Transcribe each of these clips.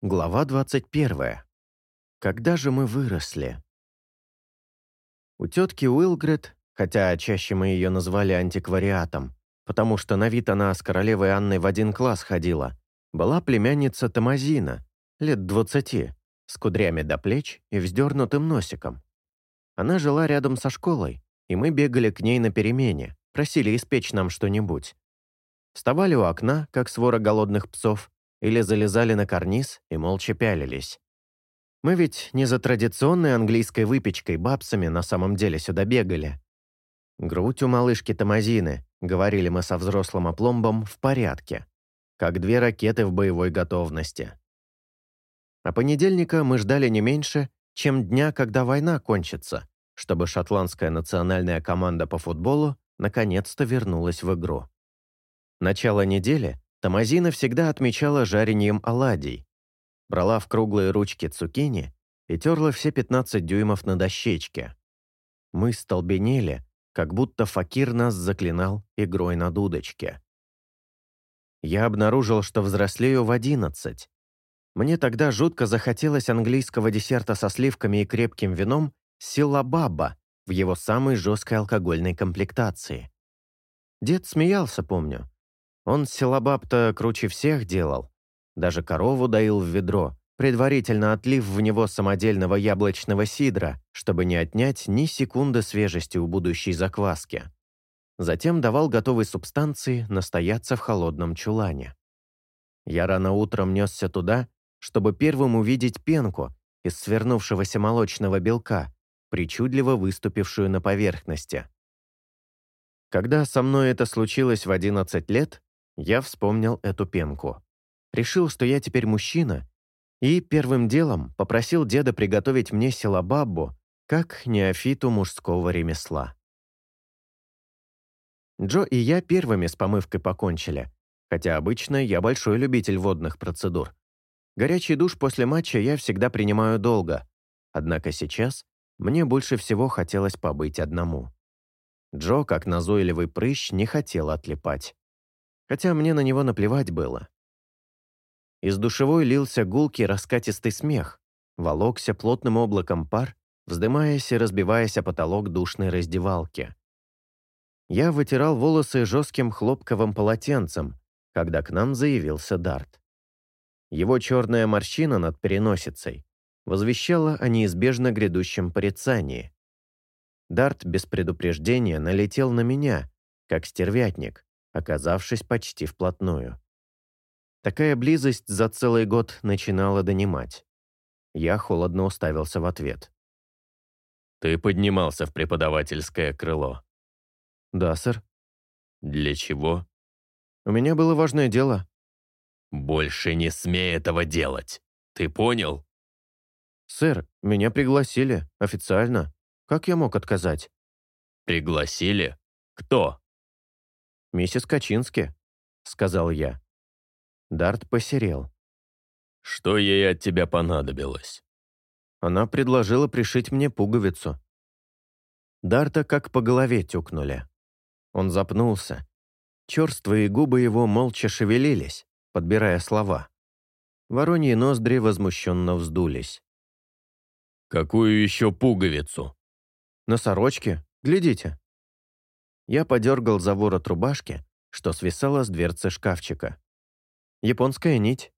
Глава 21. Когда же мы выросли? У тетки Уилгрет, хотя чаще мы ее назвали антиквариатом, потому что на вид она с королевой Анной в один класс ходила, была племянница Тамазина, лет двадцати, с кудрями до плеч и вздернутым носиком. Она жила рядом со школой, и мы бегали к ней на перемене, просили испечь нам что-нибудь. Вставали у окна, как свора голодных псов, или залезали на карниз и молча пялились. Мы ведь не за традиционной английской выпечкой бабсами на самом деле сюда бегали. Грудь у малышки Тамазины, говорили мы со взрослым опломбом, в порядке, как две ракеты в боевой готовности. А понедельника мы ждали не меньше, чем дня, когда война кончится, чтобы шотландская национальная команда по футболу наконец-то вернулась в игру. Начало недели Тамазина всегда отмечала жарением оладий. Брала в круглые ручки цукини и терла все 15 дюймов на дощечке. Мы столбенели, как будто факир нас заклинал игрой на дудочке. Я обнаружил, что взрослею в 11. Мне тогда жутко захотелось английского десерта со сливками и крепким вином силабаба в его самой жесткой алкогольной комплектации. Дед смеялся, помню. Он силабаб-то круче всех делал. Даже корову доил в ведро, предварительно отлив в него самодельного яблочного сидра, чтобы не отнять ни секунды свежести у будущей закваски. Затем давал готовой субстанции настояться в холодном чулане. Я рано утром несся туда, чтобы первым увидеть пенку из свернувшегося молочного белка, причудливо выступившую на поверхности. Когда со мной это случилось в 11 лет, я вспомнил эту пенку. Решил, что я теперь мужчина, и первым делом попросил деда приготовить мне силабаббу, как неофиту мужского ремесла. Джо и я первыми с помывкой покончили, хотя обычно я большой любитель водных процедур. Горячий душ после матча я всегда принимаю долго, однако сейчас мне больше всего хотелось побыть одному. Джо, как назойливый прыщ, не хотел отлипать хотя мне на него наплевать было. Из душевой лился гулкий раскатистый смех, волокся плотным облаком пар, вздымаясь и разбиваясь о потолок душной раздевалки. Я вытирал волосы жестким хлопковым полотенцем, когда к нам заявился Дарт. Его черная морщина над переносицей возвещала о неизбежно грядущем порицании. Дарт без предупреждения налетел на меня, как стервятник, оказавшись почти вплотную. Такая близость за целый год начинала донимать. Я холодно уставился в ответ. «Ты поднимался в преподавательское крыло?» «Да, сэр». «Для чего?» «У меня было важное дело». «Больше не смей этого делать. Ты понял?» «Сэр, меня пригласили, официально. Как я мог отказать?» «Пригласили? Кто?» «Миссис Качински», — сказал я. Дарт посерел. «Что ей от тебя понадобилось?» Она предложила пришить мне пуговицу. Дарта как по голове тюкнули. Он запнулся. Черствые губы его молча шевелились, подбирая слова. Вороньи ноздри возмущенно вздулись. «Какую еще пуговицу?» «На сорочке. Глядите». Я подергал за ворот рубашки, что свисала с дверцы шкафчика. «Японская нить».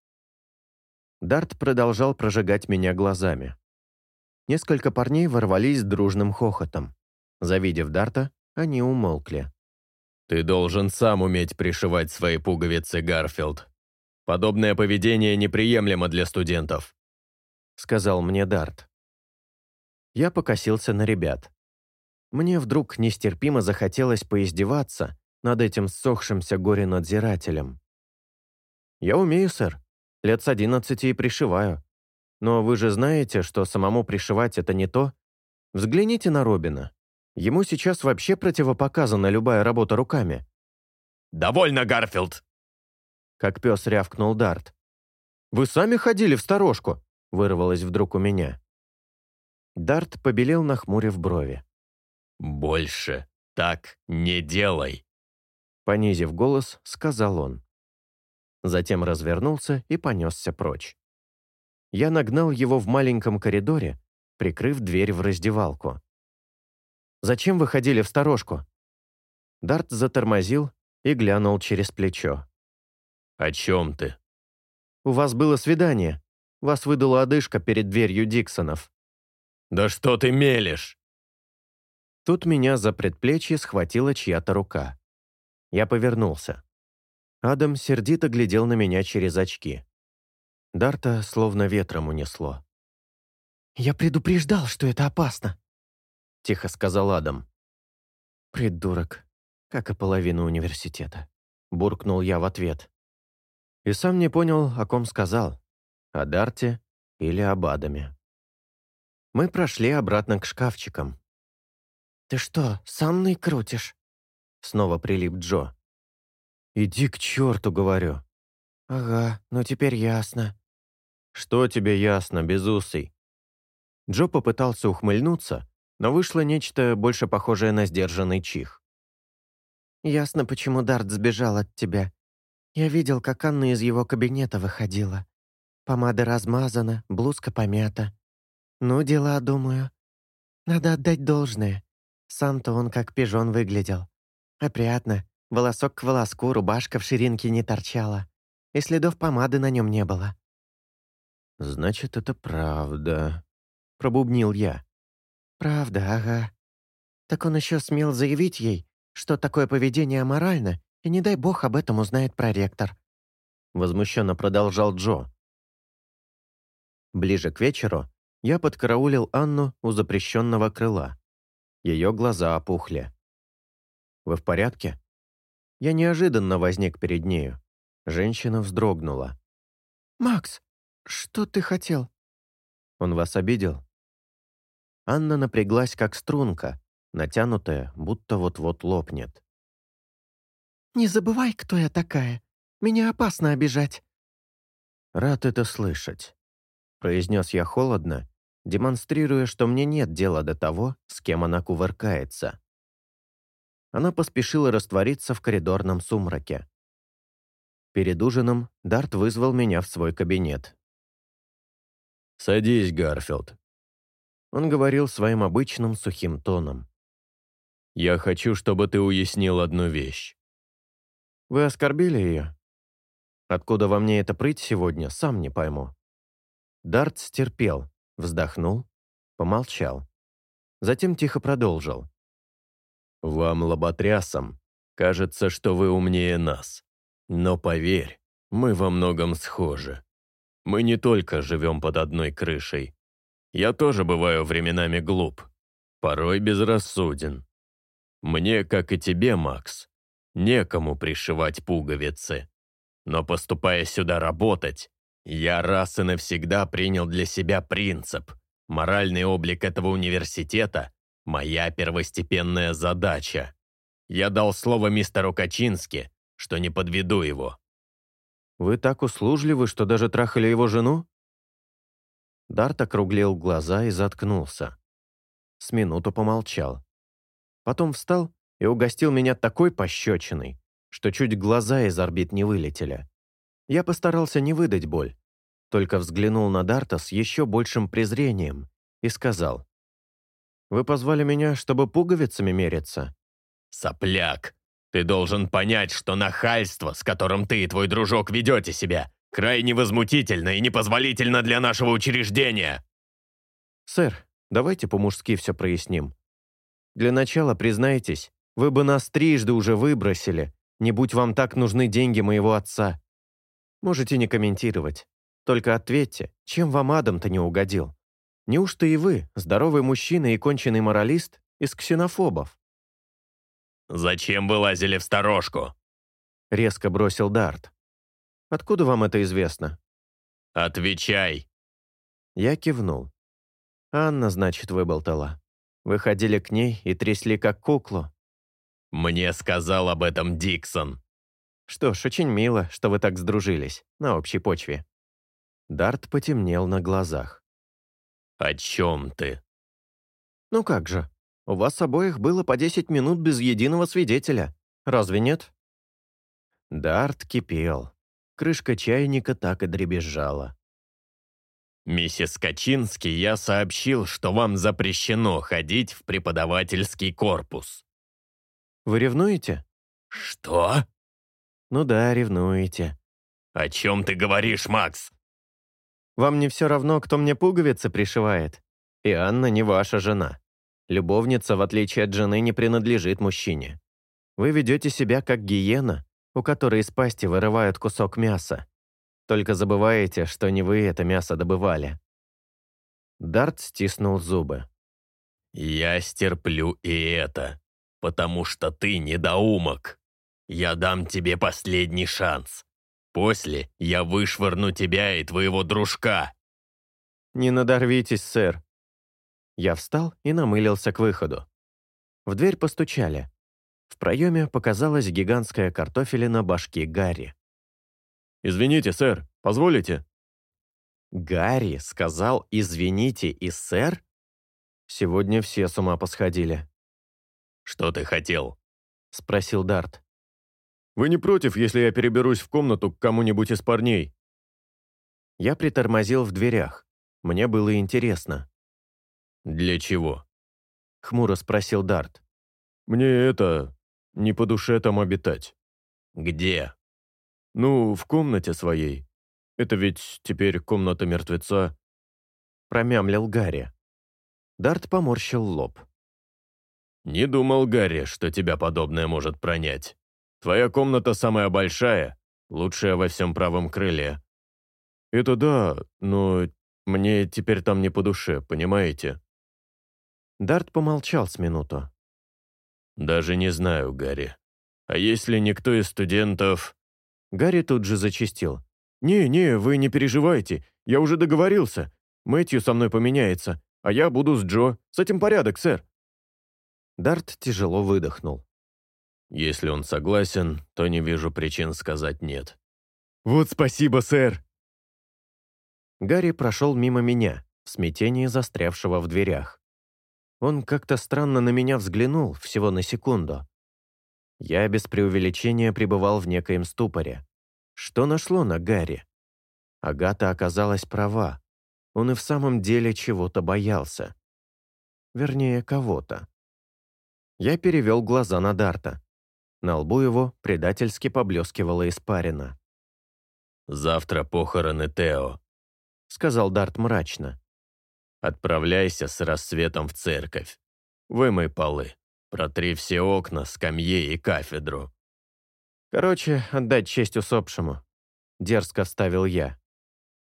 Дарт продолжал прожигать меня глазами. Несколько парней ворвались с дружным хохотом. Завидев Дарта, они умолкли. «Ты должен сам уметь пришивать свои пуговицы, Гарфилд. Подобное поведение неприемлемо для студентов», — сказал мне Дарт. Я покосился на ребят. Мне вдруг нестерпимо захотелось поиздеваться над этим ссохшимся горе-надзирателем. «Я умею, сэр. Лет с одиннадцати и пришиваю. Но вы же знаете, что самому пришивать это не то. Взгляните на Робина. Ему сейчас вообще противопоказана любая работа руками». «Довольно, Гарфилд!» Как пес рявкнул Дарт. «Вы сами ходили в сторожку?» вырвалось вдруг у меня. Дарт побелел, нахмурив брови. «Больше так не делай!» Понизив голос, сказал он. Затем развернулся и понесся прочь. я нагнал его в маленьком коридоре, прикрыв дверь в раздевалку. «Зачем вы ходили в сторожку?» Дарт затормозил и глянул через плечо. «О чем ты?» «У вас было свидание. Вас выдала одышка перед дверью Диксонов». «Да что ты мелешь?» Тут меня за предплечье схватила чья-то рука. Я повернулся. Адам сердито глядел на меня через очки. Дарта словно ветром унесло. «Я предупреждал, что это опасно», — тихо сказал Адам. «Придурок, как и половина университета», — буркнул я в ответ. И сам не понял, о ком сказал. О Дарте или об Адаме. Мы прошли обратно к шкафчикам. «Ты что, с Анной крутишь?» Снова прилип Джо. «Иди к черту, говорю». «Ага, ну теперь ясно». «Что тебе ясно, безусый?» Джо попытался ухмыльнуться, но вышло нечто больше похожее на сдержанный чих. «Ясно, почему Дарт сбежал от тебя. Я видел, как Анна из его кабинета выходила. Помада размазана, блузка помята. Ну, дела, думаю. Надо отдать должное. Сам-то он как пижон выглядел. Опрятно, волосок к волоску, рубашка в ширинке не торчала. И следов помады на нем не было. «Значит, это правда», — пробубнил я. «Правда, ага. Так он еще смел заявить ей, что такое поведение аморально, и не дай бог об этом узнает проректор». Возмущенно продолжал Джо. Ближе к вечеру я подкараулил Анну у запрещенного крыла. Ее глаза опухли. «Вы в порядке?» Я неожиданно возник перед нею. Женщина вздрогнула. «Макс, что ты хотел?» «Он вас обидел?» Анна напряглась, как струнка, натянутая, будто вот-вот лопнет. «Не забывай, кто я такая. Меня опасно обижать». «Рад это слышать», — произнес я холодно, демонстрируя, что мне нет дела до того, с кем она кувыркается. Она поспешила раствориться в коридорном сумраке. Перед ужином Дарт вызвал меня в свой кабинет. «Садись, Гарфилд». Он говорил своим обычным сухим тоном. «Я хочу, чтобы ты уяснил одну вещь». «Вы оскорбили ее? Откуда во мне эта прыть сегодня, сам не пойму». Дарт стерпел, вздохнул, помолчал. Затем тихо продолжил. «Вам, лоботрясам, кажется, что вы умнее нас. Но поверь, мы во многом схожи. Мы не только живем под одной крышей. Я тоже бываю временами глуп, порой безрассуден. Мне, как и тебе, Макс, некому пришивать пуговицы. Но поступая сюда работать, я раз и навсегда принял для себя принцип. Моральный облик этого университета – моя первостепенная задача. Я дал слово мистеру Качински, что не подведу его. «Вы так услужливы, что даже трахали его жену?» Дарт округлил глаза и заткнулся. С минуту помолчал. Потом встал и угостил меня такой пощечиной, что чуть глаза из орбит не вылетели. Я постарался не выдать боль, только взглянул на Дарта с еще большим презрением и сказал, «Вы позвали меня, чтобы пуговицами мериться?» «Сопляк, ты должен понять, что нахальство, с которым ты и твой дружок ведете себя, крайне возмутительно и непозволительно для нашего учреждения!» «Сэр, давайте по-мужски все проясним. Для начала, признайтесь, вы бы нас трижды уже выбросили, не будь вам так нужны деньги моего отца. Можете не комментировать. Только ответьте, чем вам Адам-то не угодил? Неужто и вы, здоровый мужчина и конченый моралист, из ксенофобов?» «Зачем вы лазили в сторожку?» Резко бросил Дарт. «Откуда вам это известно?» «Отвечай!» Я кивнул. Анна, значит, выболтала. Вы ходили к ней и трясли как куклу. «Мне сказал об этом Диксон». «Что ж, очень мило, что вы так сдружились, на общей почве». Дарт потемнел на глазах. «О чем ты?» «Ну как же, у вас обоих было по 10 минут без единого свидетеля. Разве нет?» Дарт кипел. Крышка чайника так и дребезжала. «Миссис Качинский, я сообщил, что вам запрещено ходить в преподавательский корпус». «Вы ревнуете?» «Что?» «Ну да, ревнуете». «О чем ты говоришь, Макс?» «Вам не все равно, кто мне пуговицы пришивает. И Анна не ваша жена. Любовница, в отличие от жены, не принадлежит мужчине. Вы ведете себя как гиена, у которой из пасти вырывают кусок мяса. Только забываете, что не вы это мясо добывали». Дарт стиснул зубы. «Я стерплю и это, потому что ты недоумок. Я дам тебе последний шанс. После я вышвырну тебя и твоего дружка». «Не надорвитесь, сэр». Я встал и намылился к выходу. В дверь постучали. В проеме показалась гигантская картофелина башки Гарри. «Извините, сэр, позволите?» Гарри сказал «извините» и «сэр»? Сегодня все с ума посходили. «Что ты хотел?» — спросил Дарт. «Вы не против, если я переберусь в комнату к кому-нибудь из парней?» Я притормозил в дверях. Мне было интересно. «Для чего?» — хмуро спросил Дарт. «Мне это... не по душе там обитать». «Где?» «Ну, в комнате своей. Это ведь теперь комната мертвеца». Промямлил Гарри. Дарт поморщил лоб. «Не думал, Гарри, что тебя подобное может пронять. Твоя комната самая большая, лучшая во всем правом крыле». «Это да, но мне теперь там не по душе, понимаете?» Дарт помолчал с минуту. «Даже не знаю, Гарри. А если никто из студентов...» Гарри тут же зачистил. «Не-не, вы не переживайте. Я уже договорился. Мэтью со мной поменяется, а я буду с Джо. С этим порядок, сэр». Дарт тяжело выдохнул. «Если он согласен, то не вижу причин сказать нет». «Вот спасибо, сэр!» Гарри прошел мимо меня, в смятении застрявшего в дверях. Он как-то странно на меня взглянул, всего на секунду. Я без преувеличения пребывал в некоем ступоре. Что нашло на Гарри? Агата оказалась права. Он и в самом деле чего-то боялся. Вернее, кого-то. Я перевел глаза на Дарта. На лбу его предательски поблескивала испарина. «Завтра похороны Тео», — сказал Дарт мрачно. «Отправляйся с рассветом в церковь. Вымой полы. Протри все окна, скамьи и кафедру». «Короче, отдать честь усопшему», — дерзко вставил я.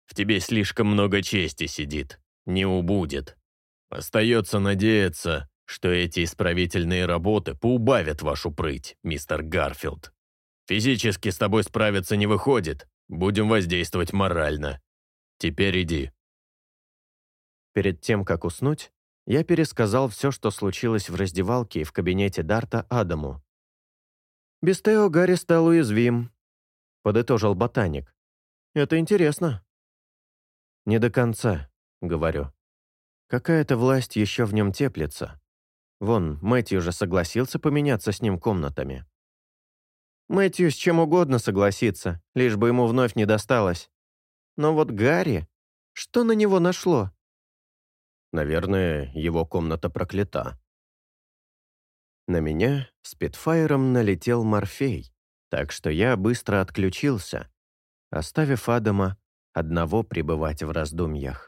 «В тебе слишком много чести сидит. Не убудет. Остается надеяться, что эти исправительные работы поубавят вашу прыть, мистер Гарфилд. Физически с тобой справиться не выходит. Будем воздействовать морально. Теперь иди». Перед тем, как уснуть, я пересказал все, что случилось в раздевалке и в кабинете Дарта Адаму. «Без Тео Гарри стал уязвим», — подытожил ботаник. «Это интересно». «Не до конца», — говорю. «Какая-то власть еще в нем теплится. Вон, Мэтью же согласился поменяться с ним комнатами». «Мэтью с чем угодно согласится, лишь бы ему вновь не досталось. Но вот Гарри, что на него нашло?» Наверное, его комната проклята. На меня спидфайером налетел Морфей, так что я быстро отключился, оставив Адама одного пребывать в раздумьях.